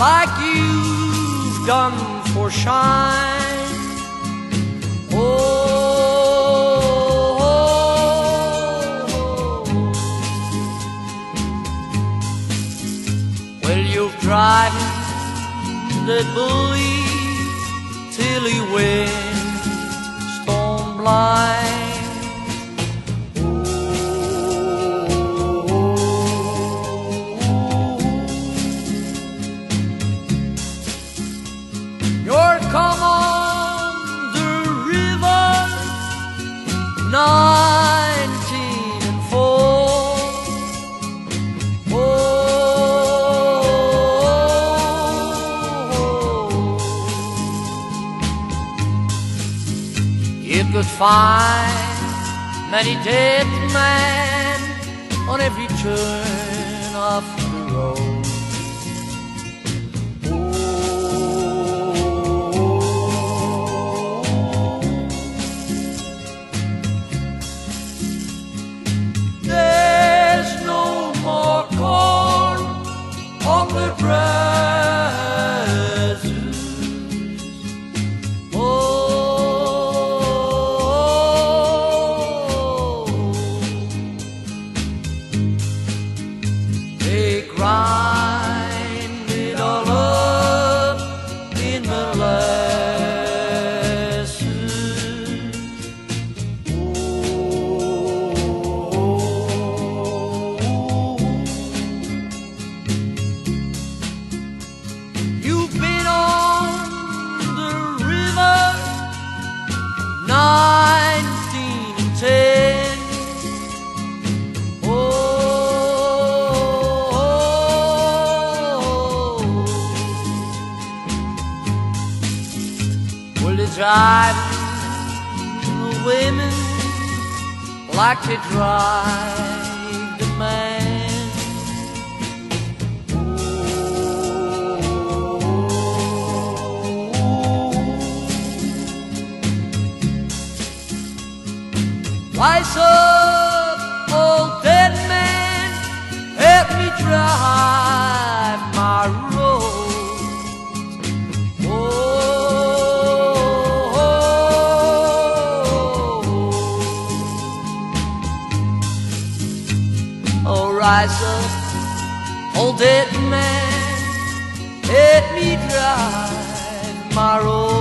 like you've done for shine. Oh, well, you've driven that bully till he went you could find many dead men on every turn of well, it's driving the women like to drive the man. Rise up, up, old dead man, let me drive my road.